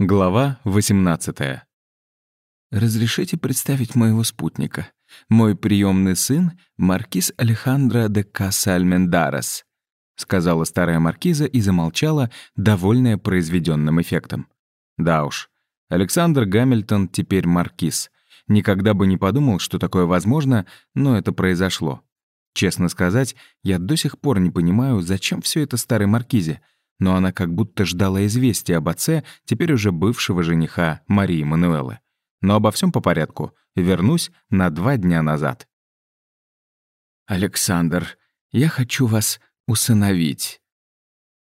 Глава 18. «Разрешите представить моего спутника. Мой приемный сын — маркиз Алехандро де Касальмендарес», — сказала старая маркиза и замолчала, довольная произведенным эффектом. Да уж, Александр Гамильтон теперь маркиз. Никогда бы не подумал, что такое возможно, но это произошло. Честно сказать, я до сих пор не понимаю, зачем все это старой маркизе — но она как будто ждала известия об отце, теперь уже бывшего жениха Марии Мануэлы. Но обо всем по порядку. Вернусь на два дня назад. «Александр, я хочу вас усыновить».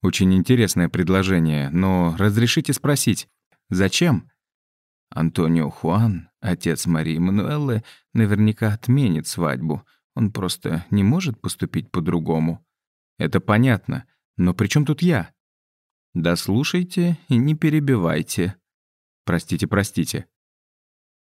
Очень интересное предложение, но разрешите спросить, зачем? Антонио Хуан, отец Марии Мануэллы, наверняка отменит свадьбу. Он просто не может поступить по-другому. Это понятно, но при чем тут я? Дослушайте и не перебивайте. Простите, простите.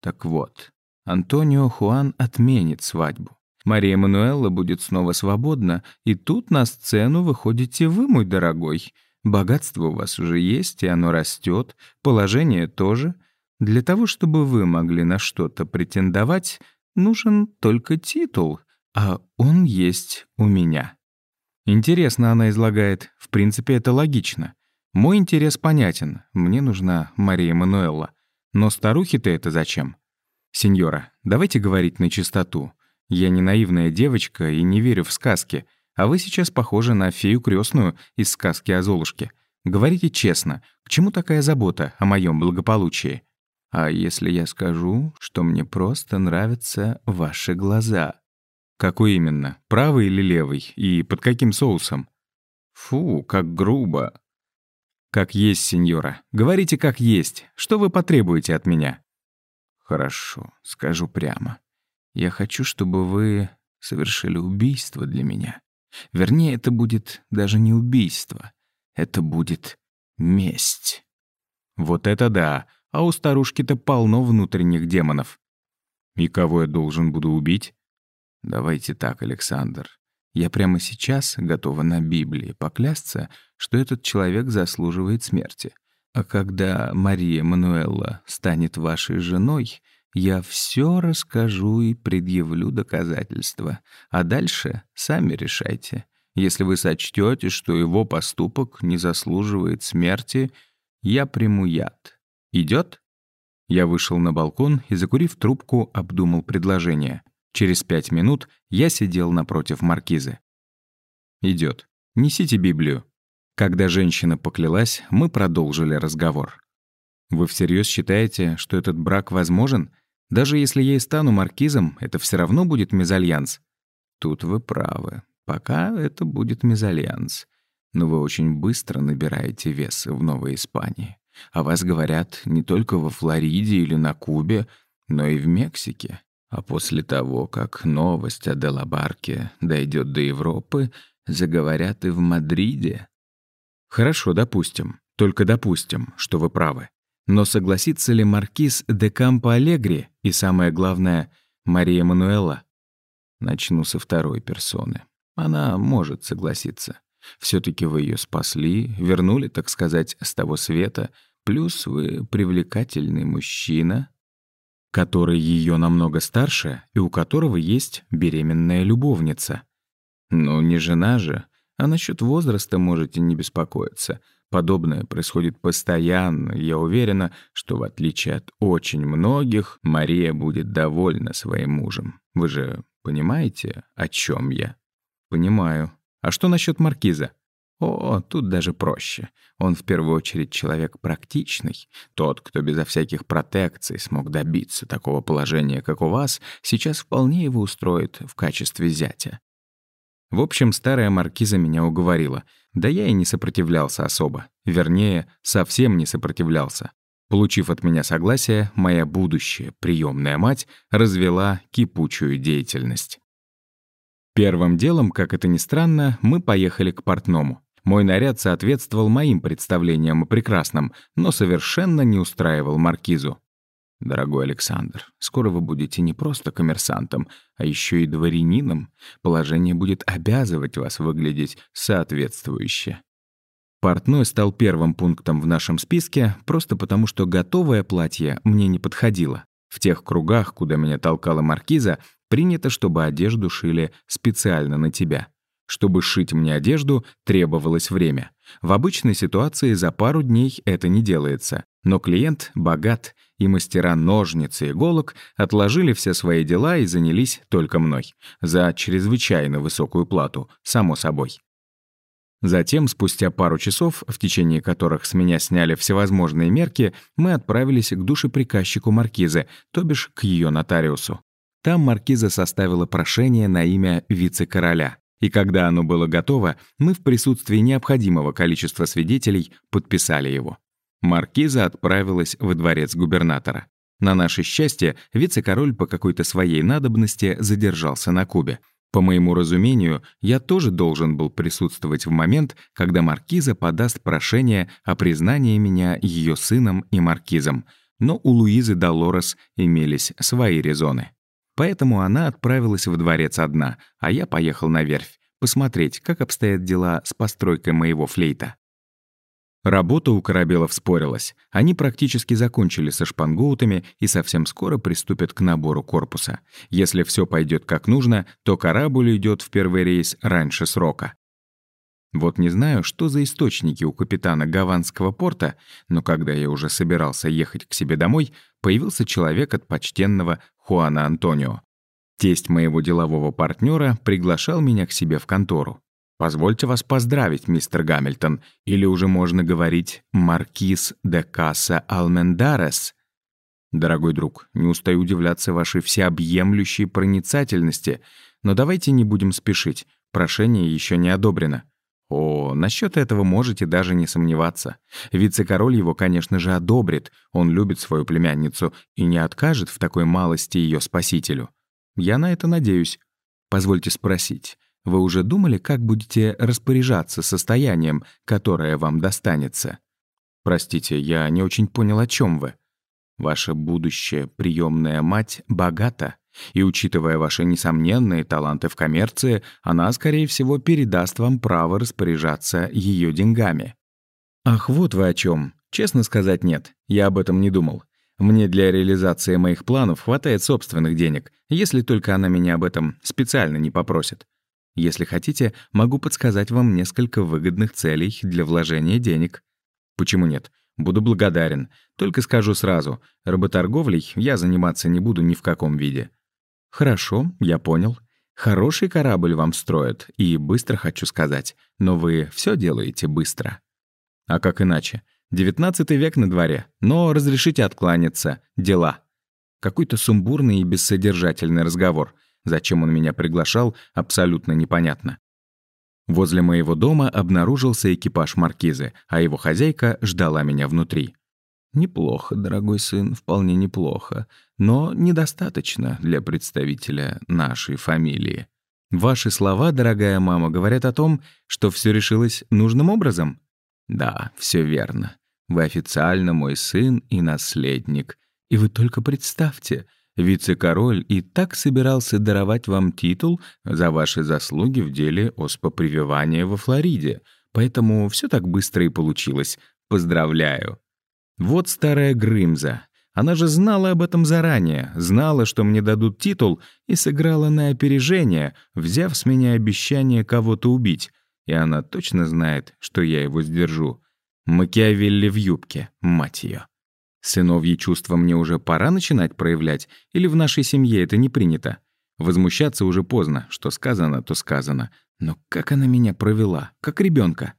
Так вот, Антонио Хуан отменит свадьбу. Мария Мануэлла будет снова свободна, и тут на сцену выходите вы, мой дорогой. Богатство у вас уже есть, и оно растет, положение тоже. Для того, чтобы вы могли на что-то претендовать, нужен только титул, а он есть у меня. Интересно она излагает, в принципе, это логично. Мой интерес понятен, мне нужна Мария Мануэлла. Но старухе-то это зачем? Сеньора, давайте говорить на чистоту. Я не наивная девочка и не верю в сказки, а вы сейчас похожи на фею крестную из сказки о Золушке. Говорите честно, к чему такая забота о моем благополучии? А если я скажу, что мне просто нравятся ваши глаза? Какой именно? Правый или левый? И под каким соусом? Фу, как грубо. «Как есть, сеньора. Говорите, как есть. Что вы потребуете от меня?» «Хорошо, скажу прямо. Я хочу, чтобы вы совершили убийство для меня. Вернее, это будет даже не убийство. Это будет месть». «Вот это да! А у старушки-то полно внутренних демонов». «И кого я должен буду убить?» «Давайте так, Александр. Я прямо сейчас готова на Библии поклясться, что этот человек заслуживает смерти. А когда Мария Мануэлла станет вашей женой, я все расскажу и предъявлю доказательства. А дальше сами решайте. Если вы сочтете, что его поступок не заслуживает смерти, я приму яд. Идет? Я вышел на балкон и, закурив трубку, обдумал предложение. Через пять минут я сидел напротив маркизы. Идет. Несите Библию». Когда женщина поклялась, мы продолжили разговор. «Вы всерьез считаете, что этот брак возможен? Даже если я и стану маркизом, это все равно будет мезальянс?» «Тут вы правы. Пока это будет мезальянс. Но вы очень быстро набираете вес в Новой Испании. О вас говорят не только во Флориде или на Кубе, но и в Мексике. А после того, как новость о Делабарке дойдет до Европы, заговорят и в Мадриде. Хорошо, допустим, только допустим, что вы правы. Но согласится ли маркиз де Кампо Алегри и, самое главное, Мария Мануэла? Начну со второй персоны. Она может согласиться. все таки вы ее спасли, вернули, так сказать, с того света, плюс вы привлекательный мужчина, который ее намного старше и у которого есть беременная любовница. Ну, не жена же. А насчет возраста можете не беспокоиться. Подобное происходит постоянно. Я уверена, что в отличие от очень многих, Мария будет довольна своим мужем. Вы же понимаете, о чем я? Понимаю. А что насчет маркиза? О, тут даже проще. Он в первую очередь человек практичный. Тот, кто безо всяких протекций смог добиться такого положения, как у вас, сейчас вполне его устроит в качестве зятя. В общем, старая маркиза меня уговорила. Да я и не сопротивлялся особо. Вернее, совсем не сопротивлялся. Получив от меня согласие, моя будущая приемная мать развела кипучую деятельность. Первым делом, как это ни странно, мы поехали к портному. Мой наряд соответствовал моим представлениям о прекрасном, но совершенно не устраивал маркизу. «Дорогой Александр, скоро вы будете не просто коммерсантом, а еще и дворянином. Положение будет обязывать вас выглядеть соответствующе». Портной стал первым пунктом в нашем списке, просто потому что готовое платье мне не подходило. В тех кругах, куда меня толкала маркиза, принято, чтобы одежду шили специально на тебя. Чтобы сшить мне одежду, требовалось время. В обычной ситуации за пару дней это не делается. Но клиент богат, и мастера ножниц и иголок отложили все свои дела и занялись только мной. За чрезвычайно высокую плату, само собой. Затем, спустя пару часов, в течение которых с меня сняли всевозможные мерки, мы отправились к душеприказчику Маркизы, то бишь к ее нотариусу. Там Маркиза составила прошение на имя вице-короля и когда оно было готово, мы в присутствии необходимого количества свидетелей подписали его. Маркиза отправилась во дворец губернатора. На наше счастье, вице-король по какой-то своей надобности задержался на Кубе. По моему разумению, я тоже должен был присутствовать в момент, когда маркиза подаст прошение о признании меня ее сыном и маркизом, но у Луизы Долорес имелись свои резоны. Поэтому она отправилась в дворец одна, а я поехал на верфь, посмотреть, как обстоят дела с постройкой моего флейта. Работа у корабелов спорилась. Они практически закончили со шпангоутами и совсем скоро приступят к набору корпуса. Если все пойдет как нужно, то корабль идет в первый рейс раньше срока. Вот не знаю, что за источники у капитана Гаванского порта, но когда я уже собирался ехать к себе домой, появился человек от почтенного Хуана Антонио. Тесть моего делового партнера приглашал меня к себе в контору. «Позвольте вас поздравить, мистер Гамильтон, или уже можно говорить «Маркиз де Касса Алмендарес». Дорогой друг, не устаю удивляться вашей всеобъемлющей проницательности, но давайте не будем спешить, прошение еще не одобрено. О, насчет этого можете даже не сомневаться. Вице-король его, конечно же, одобрит. Он любит свою племянницу и не откажет в такой малости ее спасителю. Я на это надеюсь. Позвольте спросить, вы уже думали, как будете распоряжаться состоянием, которое вам достанется? Простите, я не очень понял, о чем вы. Ваша будущая приемная мать богата. И учитывая ваши несомненные таланты в коммерции, она, скорее всего, передаст вам право распоряжаться ее деньгами. Ах, вот вы о чем. Честно сказать, нет. Я об этом не думал. Мне для реализации моих планов хватает собственных денег, если только она меня об этом специально не попросит. Если хотите, могу подсказать вам несколько выгодных целей для вложения денег. Почему нет? Буду благодарен. Только скажу сразу, работорговлей я заниматься не буду ни в каком виде. «Хорошо, я понял. Хороший корабль вам строят, и быстро хочу сказать, но вы все делаете быстро». «А как иначе? Девятнадцатый век на дворе, но разрешите откланяться. Дела». Какой-то сумбурный и бессодержательный разговор. Зачем он меня приглашал, абсолютно непонятно. Возле моего дома обнаружился экипаж маркизы, а его хозяйка ждала меня внутри. «Неплохо, дорогой сын, вполне неплохо, но недостаточно для представителя нашей фамилии. Ваши слова, дорогая мама, говорят о том, что все решилось нужным образом?» «Да, все верно. Вы официально мой сын и наследник. И вы только представьте, вице-король и так собирался даровать вам титул за ваши заслуги в деле оспопрививания во Флориде, поэтому все так быстро и получилось. Поздравляю!» Вот старая Грымза. Она же знала об этом заранее, знала, что мне дадут титул, и сыграла на опережение, взяв с меня обещание кого-то убить. И она точно знает, что я его сдержу. Макиавелли в юбке, мать ее. Сыновьи чувства мне уже пора начинать проявлять, или в нашей семье это не принято? Возмущаться уже поздно, что сказано, то сказано. Но как она меня провела, как ребенка?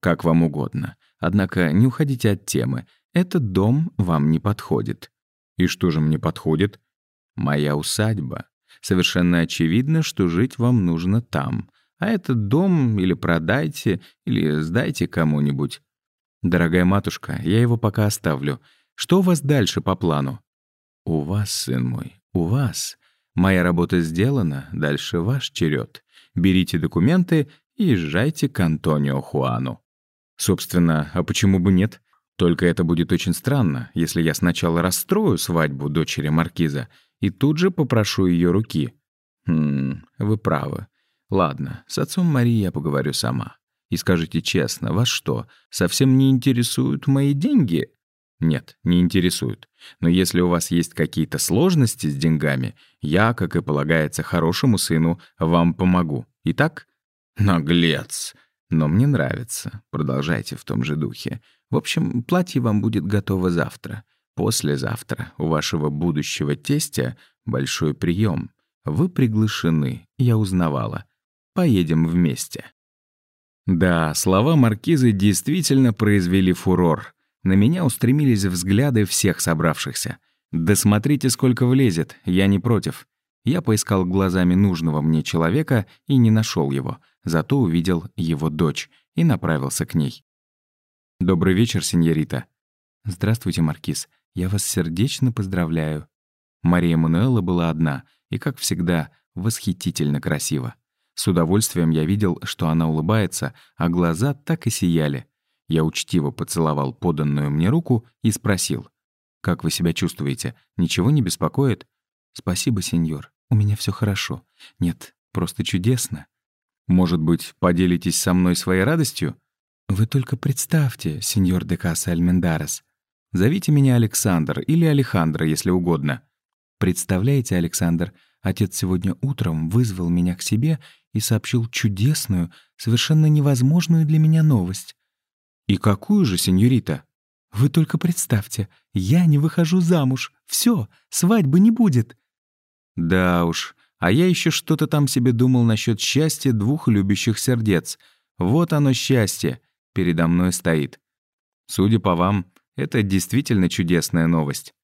Как вам угодно. Однако не уходите от темы. Этот дом вам не подходит. И что же мне подходит? Моя усадьба. Совершенно очевидно, что жить вам нужно там. А этот дом или продайте, или сдайте кому-нибудь. Дорогая матушка, я его пока оставлю. Что у вас дальше по плану? У вас, сын мой, у вас. Моя работа сделана, дальше ваш черед. Берите документы и езжайте к Антонио Хуану. Собственно, а почему бы нет? Только это будет очень странно, если я сначала расстрою свадьбу дочери Маркиза и тут же попрошу ее руки. Хм, вы правы. Ладно, с отцом Марии я поговорю сама. И скажите честно, вас что, совсем не интересуют мои деньги? Нет, не интересуют. Но если у вас есть какие-то сложности с деньгами, я, как и полагается хорошему сыну, вам помогу. Итак? Наглец. Но мне нравится. Продолжайте в том же духе. В общем, платье вам будет готово завтра. Послезавтра у вашего будущего тестя большой прием. Вы приглашены, я узнавала. Поедем вместе. Да, слова маркизы действительно произвели фурор. На меня устремились взгляды всех собравшихся. «Да смотрите, сколько влезет, я не против». Я поискал глазами нужного мне человека и не нашел его, зато увидел его дочь и направился к ней. «Добрый вечер, сеньорита». «Здравствуйте, Маркиз. Я вас сердечно поздравляю». Мария Мануэла была одна и, как всегда, восхитительно красива. С удовольствием я видел, что она улыбается, а глаза так и сияли. Я учтиво поцеловал поданную мне руку и спросил. «Как вы себя чувствуете? Ничего не беспокоит?» «Спасибо, сеньор. У меня все хорошо. Нет, просто чудесно». «Может быть, поделитесь со мной своей радостью?» «Вы только представьте, сеньор де Каса Альмендарес. Зовите меня Александр или Алехандро, если угодно». «Представляете, Александр, отец сегодня утром вызвал меня к себе и сообщил чудесную, совершенно невозможную для меня новость. «И какую же, сеньорита?» «Вы только представьте, я не выхожу замуж. Все, свадьбы не будет». «Да уж, а я еще что-то там себе думал насчет счастья двух любящих сердец. Вот оно счастье, передо мной стоит. Судя по вам, это действительно чудесная новость».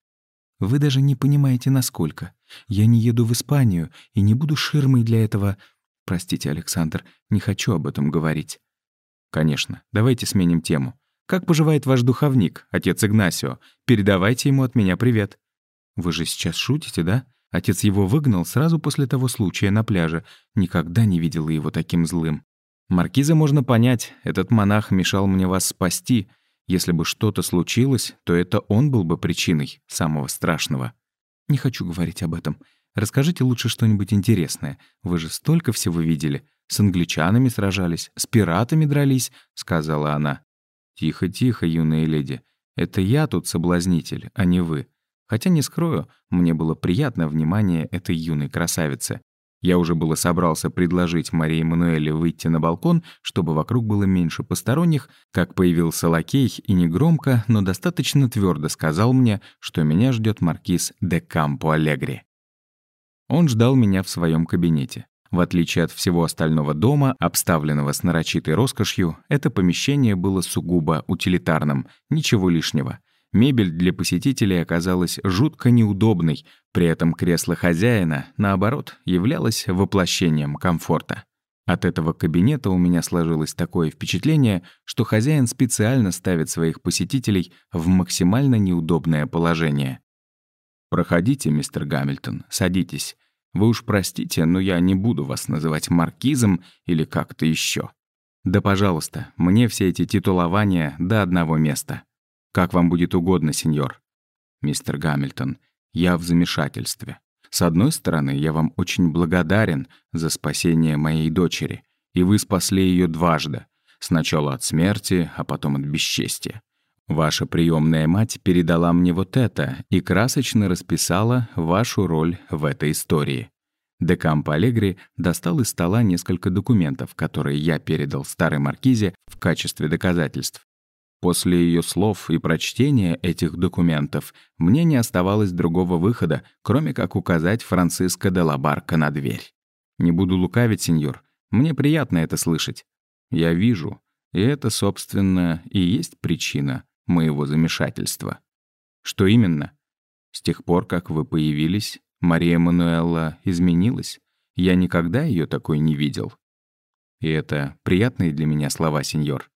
«Вы даже не понимаете, насколько. Я не еду в Испанию и не буду ширмой для этого... Простите, Александр, не хочу об этом говорить». «Конечно. Давайте сменим тему. Как поживает ваш духовник, отец Игнасио? Передавайте ему от меня привет». «Вы же сейчас шутите, да? Отец его выгнал сразу после того случая на пляже. Никогда не видела его таким злым. Маркиза можно понять, этот монах мешал мне вас спасти. Если бы что-то случилось, то это он был бы причиной самого страшного. Не хочу говорить об этом. Расскажите лучше что-нибудь интересное. Вы же столько всего видели. С англичанами сражались, с пиратами дрались», — сказала она. «Тихо, тихо, юная леди. Это я тут соблазнитель, а не вы. Хотя, не скрою, мне было приятно внимание этой юной красавицы. Я уже было собрался предложить Марии Мануэле выйти на балкон, чтобы вокруг было меньше посторонних, как появился лакей и негромко, но достаточно твердо сказал мне, что меня ждет маркиз де Кампо Алегри. Он ждал меня в своем кабинете. В отличие от всего остального дома, обставленного с нарочитой роскошью, это помещение было сугубо утилитарным, ничего лишнего. Мебель для посетителей оказалась жутко неудобной, при этом кресло хозяина, наоборот, являлось воплощением комфорта. От этого кабинета у меня сложилось такое впечатление, что хозяин специально ставит своих посетителей в максимально неудобное положение. «Проходите, мистер Гамильтон, садитесь. Вы уж простите, но я не буду вас называть маркизом или как-то еще. Да, пожалуйста, мне все эти титулования до одного места. Как вам будет угодно, сеньор. Мистер Гамильтон, я в замешательстве. С одной стороны, я вам очень благодарен за спасение моей дочери, и вы спасли ее дважды. Сначала от смерти, а потом от бесчестия. Ваша приемная мать передала мне вот это и красочно расписала вашу роль в этой истории. Декампо Алегри достал из стола несколько документов, которые я передал старой маркизе в качестве доказательств. После ее слов и прочтения этих документов мне не оставалось другого выхода, кроме как указать Франциско де Лабарка на дверь. Не буду лукавить, сеньор, мне приятно это слышать. Я вижу, и это, собственно, и есть причина, моего замешательства. Что именно? С тех пор, как вы появились, Мария Мануэлла изменилась. Я никогда ее такой не видел. И это приятные для меня слова, сеньор.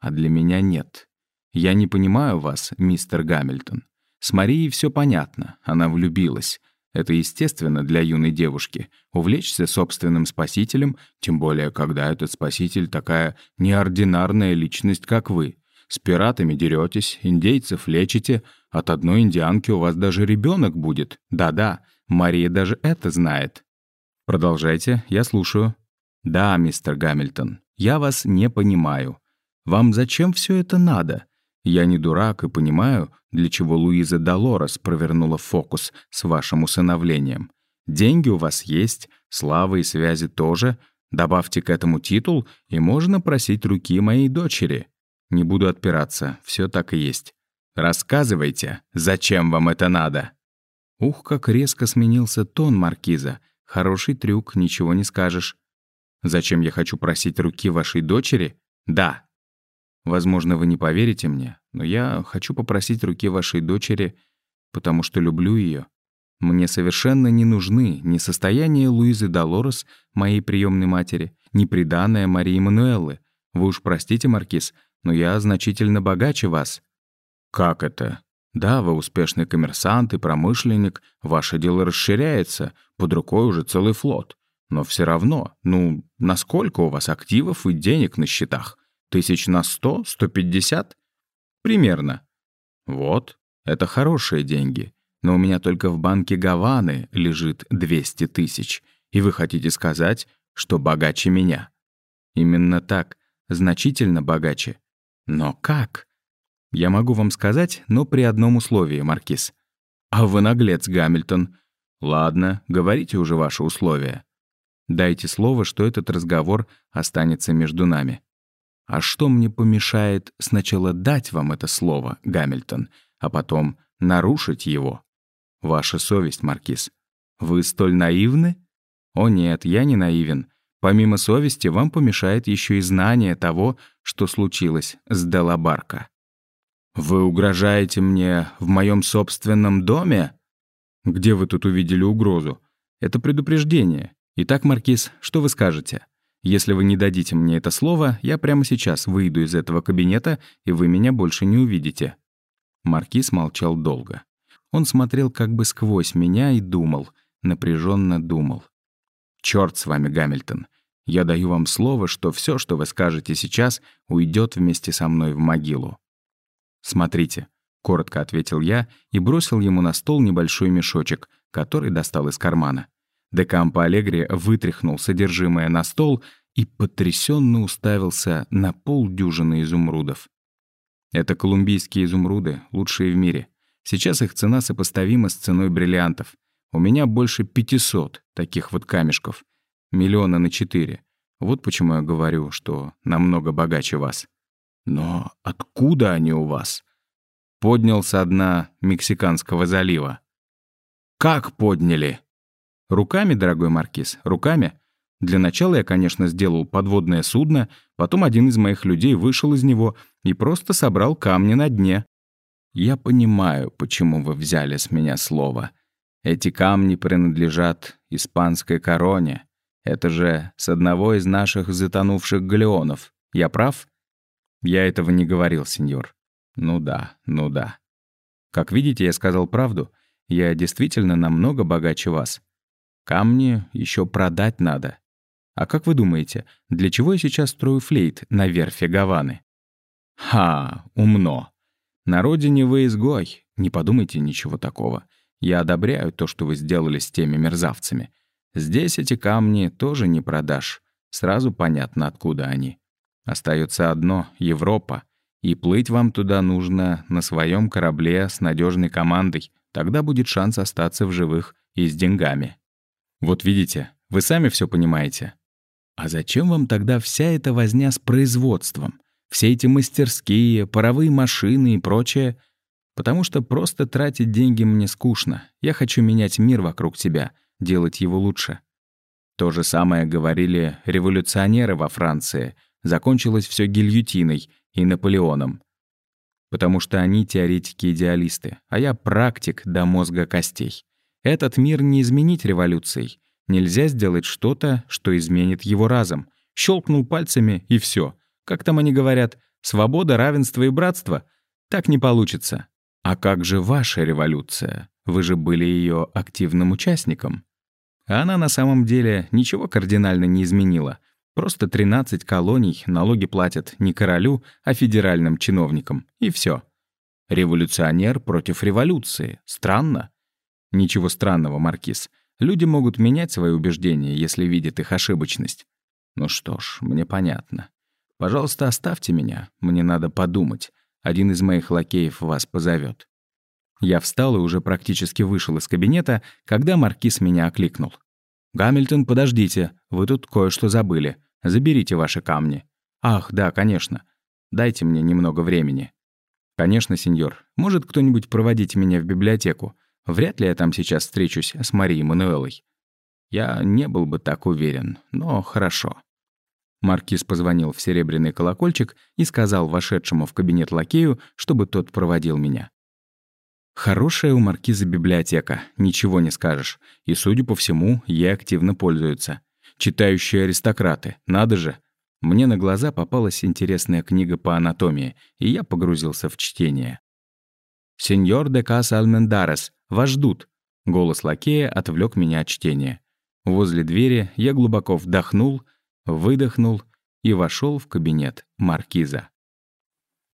А для меня нет. Я не понимаю вас, мистер Гамильтон. С Марией все понятно, она влюбилась. Это естественно для юной девушки — увлечься собственным спасителем, тем более, когда этот спаситель такая неординарная личность, как вы. С пиратами деретесь, индейцев лечите, от одной индианки у вас даже ребенок будет. Да-да, Мария даже это знает. Продолжайте, я слушаю. Да, мистер Гамильтон, Я вас не понимаю. Вам зачем все это надо? Я не дурак и понимаю, для чего Луиза Долорес провернула фокус с вашим усыновлением. Деньги у вас есть, слава и связи тоже. Добавьте к этому титул, и можно просить руки моей дочери. Не буду отпираться, все так и есть. Рассказывайте, зачем вам это надо?» Ух, как резко сменился тон маркиза. Хороший трюк, ничего не скажешь. «Зачем я хочу просить руки вашей дочери?» «Да». Возможно, вы не поверите мне, но я хочу попросить руки вашей дочери, потому что люблю ее. Мне совершенно не нужны ни состояние Луизы Долорес, моей приемной матери, ни приданное Марии Мануэллы. Вы уж простите, Маркиз, но я значительно богаче вас». «Как это?» «Да, вы успешный коммерсант и промышленник, ваше дело расширяется, под рукой уже целый флот. Но все равно, ну, насколько у вас активов и денег на счетах? Тысяч на сто, сто пятьдесят? Примерно. Вот, это хорошие деньги. Но у меня только в банке Гаваны лежит 200 тысяч. И вы хотите сказать, что богаче меня? Именно так, значительно богаче. Но как? Я могу вам сказать, но при одном условии, Маркиз. А вы наглец, Гамильтон. Ладно, говорите уже ваши условия. Дайте слово, что этот разговор останется между нами. А что мне помешает сначала дать вам это слово, Гамильтон, а потом нарушить его? Ваша совесть, Маркиз. Вы столь наивны? О нет, я не наивен. Помимо совести, вам помешает еще и знание того, что случилось с Делабарко. «Вы угрожаете мне в моем собственном доме?» «Где вы тут увидели угрозу? Это предупреждение. Итак, Маркиз, что вы скажете? Если вы не дадите мне это слово, я прямо сейчас выйду из этого кабинета, и вы меня больше не увидите». Маркиз молчал долго. Он смотрел как бы сквозь меня и думал, напряженно думал. Черт с вами, Гамильтон. Я даю вам слово, что все, что вы скажете сейчас, уйдет вместе со мной в могилу. Смотрите, коротко ответил я и бросил ему на стол небольшой мешочек, который достал из кармана. Декампо Алегри вытряхнул содержимое на стол и потрясенно уставился на полдюжины изумрудов. Это колумбийские изумруды, лучшие в мире. Сейчас их цена сопоставима с ценой бриллиантов. У меня больше 500 таких вот камешков. Миллиона на четыре. Вот почему я говорю, что намного богаче вас. Но откуда они у вас? Поднял со дна Мексиканского залива. Как подняли? Руками, дорогой маркиз, руками. Для начала я, конечно, сделал подводное судно, потом один из моих людей вышел из него и просто собрал камни на дне. Я понимаю, почему вы взяли с меня слово. Эти камни принадлежат испанской короне. Это же с одного из наших затонувших галеонов. Я прав? Я этого не говорил, сеньор. Ну да, ну да. Как видите, я сказал правду. Я действительно намного богаче вас. Камни еще продать надо. А как вы думаете, для чего я сейчас строю флейт на верфи Гаваны? Ха, умно. На родине вы изгой. Не подумайте ничего такого. Я одобряю то, что вы сделали с теми мерзавцами. Здесь эти камни тоже не продашь. Сразу понятно, откуда они. Остается одно — Европа. И плыть вам туда нужно на своем корабле с надежной командой. Тогда будет шанс остаться в живых и с деньгами. Вот видите, вы сами все понимаете. А зачем вам тогда вся эта возня с производством? Все эти мастерские, паровые машины и прочее — Потому что просто тратить деньги мне скучно. Я хочу менять мир вокруг себя, делать его лучше. То же самое говорили революционеры во Франции. Закончилось все гильотиной и Наполеоном. Потому что они теоретики-идеалисты, а я практик до мозга костей. Этот мир не изменить революцией. Нельзя сделать что-то, что изменит его разом. Щелкнул пальцами, и все. Как там они говорят, свобода, равенство и братство? Так не получится. А как же ваша революция? Вы же были ее активным участником. Она на самом деле ничего кардинально не изменила. Просто 13 колоний налоги платят не королю, а федеральным чиновникам. И все. Революционер против революции. Странно? Ничего странного, Маркиз. Люди могут менять свои убеждения, если видят их ошибочность. Ну что ж, мне понятно. Пожалуйста, оставьте меня, мне надо подумать. Один из моих лакеев вас позовет. Я встал и уже практически вышел из кабинета, когда маркиз меня окликнул. «Гамильтон, подождите, вы тут кое-что забыли. Заберите ваши камни». «Ах, да, конечно. Дайте мне немного времени». «Конечно, сеньор. Может кто-нибудь проводить меня в библиотеку? Вряд ли я там сейчас встречусь с Марией Мануэлой». Я не был бы так уверен, но хорошо. Маркиз позвонил в серебряный колокольчик и сказал вошедшему в кабинет лакею, чтобы тот проводил меня. Хорошая у маркиза библиотека, ничего не скажешь. И, судя по всему, ей активно пользуются. Читающие аристократы, надо же. Мне на глаза попалась интересная книга по анатомии, и я погрузился в чтение. «Сеньор де Каса Альмендарес, вас ждут!» Голос лакея отвлек меня от чтения. Возле двери я глубоко вдохнул, выдохнул и вошел в кабинет маркиза.